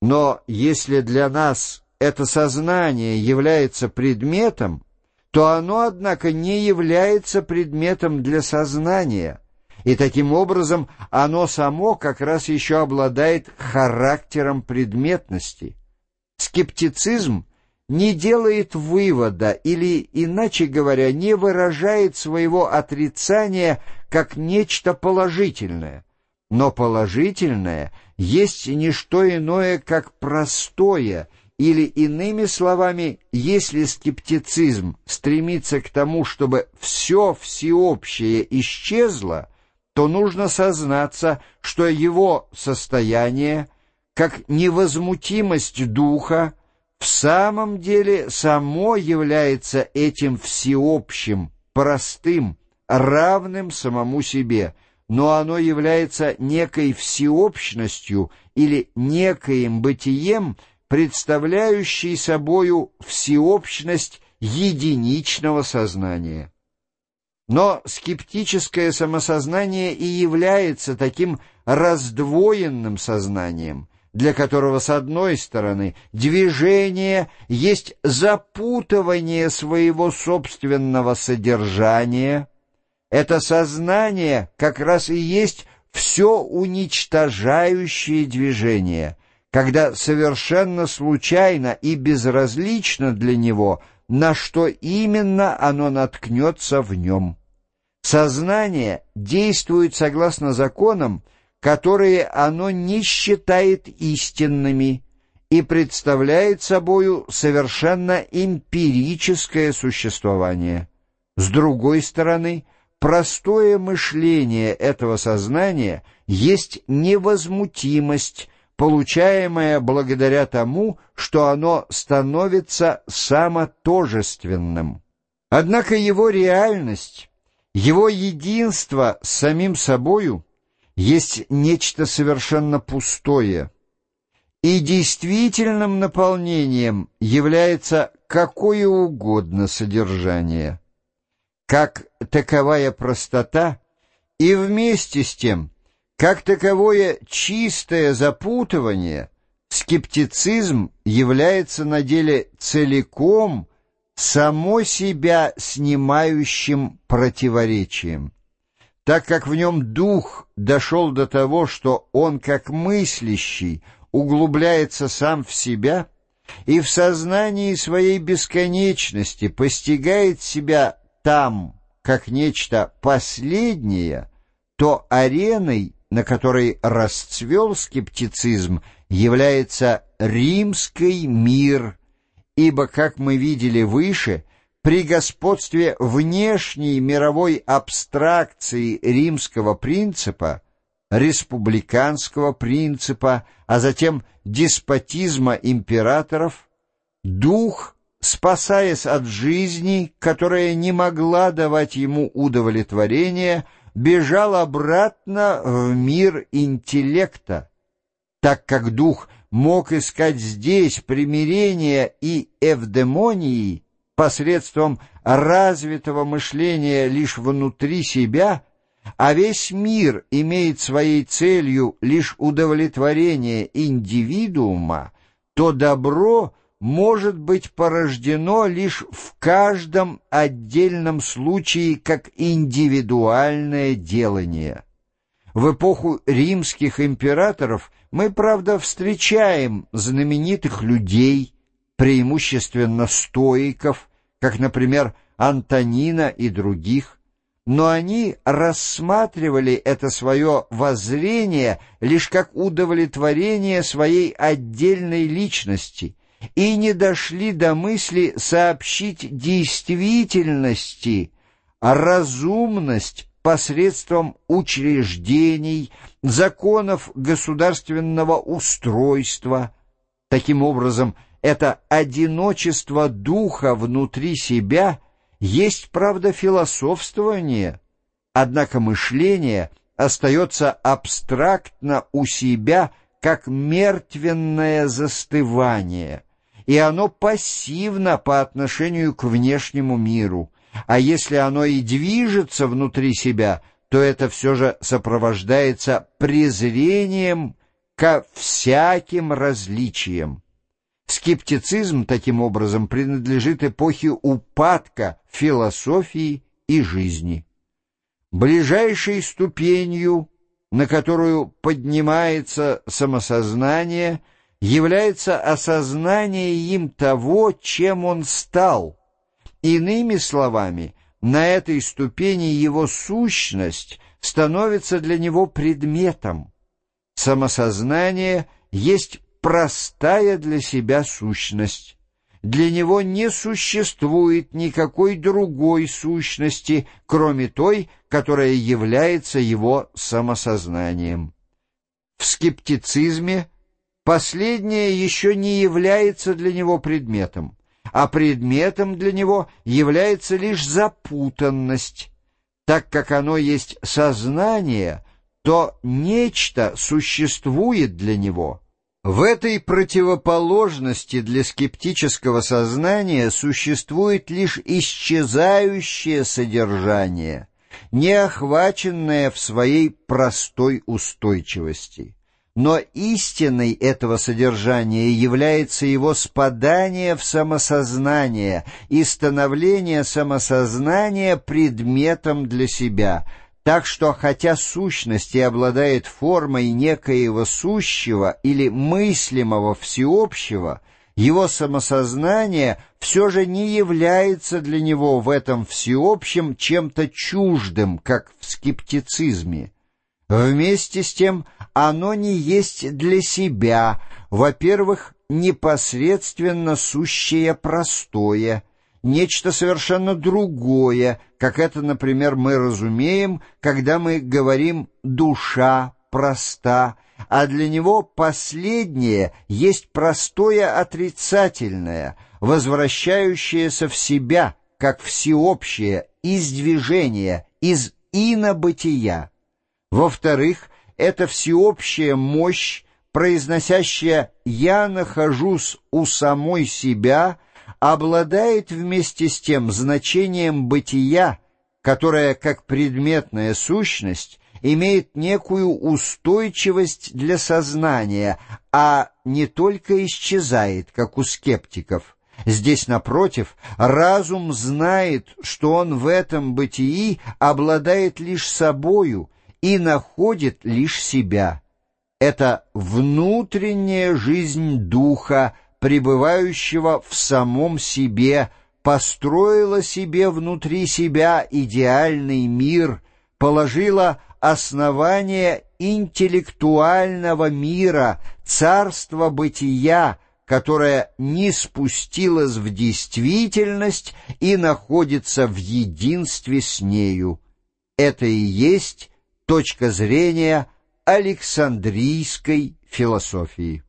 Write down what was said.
Но если для нас это сознание является предметом, то оно, однако, не является предметом для сознания, и таким образом оно само как раз еще обладает характером предметности. Скептицизм не делает вывода или, иначе говоря, не выражает своего отрицания как нечто положительное, но положительное есть не что иное, как простое, или, иными словами, если скептицизм стремится к тому, чтобы все всеобщее исчезло, то нужно сознаться, что его состояние, как невозмутимость духа, в самом деле само является этим всеобщим, простым, равным самому себе – но оно является некой всеобщностью или некоим бытием, представляющей собою всеобщность единичного сознания. Но скептическое самосознание и является таким раздвоенным сознанием, для которого, с одной стороны, движение есть запутывание своего собственного содержания – это сознание как раз и есть все уничтожающее движение, когда совершенно случайно и безразлично для него, на что именно оно наткнется в нем. Сознание действует согласно законам, которые оно не считает истинными и представляет собою совершенно эмпирическое существование. С другой стороны, простое мышление этого сознания есть невозмутимость, получаемая благодаря тому, что оно становится самотожественным. Однако его реальность, его единство с самим собою есть нечто совершенно пустое, и действительным наполнением является какое угодно содержание как таковая простота, и вместе с тем, как таковое чистое запутывание, скептицизм является на деле целиком само себя снимающим противоречием, так как в нем дух дошел до того, что он, как мыслящий, углубляется сам в себя и в сознании своей бесконечности постигает себя там как нечто последнее, то ареной, на которой расцвел скептицизм, является римский мир, ибо, как мы видели выше, при господстве внешней мировой абстракции римского принципа, республиканского принципа, а затем деспотизма императоров, дух спасаясь от жизни, которая не могла давать ему удовлетворения, бежал обратно в мир интеллекта, так как дух мог искать здесь примирения и эвдемонии посредством развитого мышления лишь внутри себя, а весь мир имеет своей целью лишь удовлетворение индивидуума, то добро — может быть порождено лишь в каждом отдельном случае как индивидуальное делание. В эпоху римских императоров мы, правда, встречаем знаменитых людей, преимущественно стоиков, как, например, Антонина и других, но они рассматривали это свое воззрение лишь как удовлетворение своей отдельной личности – и не дошли до мысли сообщить действительности, разумность посредством учреждений, законов государственного устройства. Таким образом, это одиночество духа внутри себя есть, правда, философствование, однако мышление остается абстрактно у себя как мертвенное застывание – и оно пассивно по отношению к внешнему миру, а если оно и движется внутри себя, то это все же сопровождается презрением ко всяким различиям. Скептицизм, таким образом, принадлежит эпохе упадка философии и жизни. Ближайшей ступенью, на которую поднимается самосознание, является осознание им того, чем он стал. Иными словами, на этой ступени его сущность становится для него предметом. Самосознание есть простая для себя сущность. Для него не существует никакой другой сущности, кроме той, которая является его самосознанием. В скептицизме последнее еще не является для него предметом, а предметом для него является лишь запутанность. Так как оно есть сознание, то нечто существует для него — в этой противоположности для скептического сознания существует лишь исчезающее содержание, не охваченное в своей простой устойчивости. Но истиной этого содержания является его спадание в самосознание и становление самосознания предметом для себя – так что, хотя сущность и обладает формой некоего сущего или мыслимого всеобщего, его самосознание все же не является для него в этом всеобщем чем-то чуждым, как в скептицизме. Вместе с тем оно не есть для себя, во-первых, непосредственно сущее простое, нечто совершенно другое, как это, например, мы разумеем, когда мы говорим «душа проста», а для него последнее есть простое отрицательное, возвращающееся в себя, как всеобщее, из движения, из инобытия. Во-вторых, это всеобщая мощь, произносящая «я нахожусь у самой себя», обладает вместе с тем значением бытия, которое, как предметная сущность, имеет некую устойчивость для сознания, а не только исчезает, как у скептиков. Здесь, напротив, разум знает, что он в этом бытии обладает лишь собою и находит лишь себя. Это внутренняя жизнь духа, пребывающего в самом себе, построила себе внутри себя идеальный мир, положила основание интеллектуального мира, царства бытия, которое не спустилось в действительность и находится в единстве с нею. Это и есть точка зрения Александрийской философии.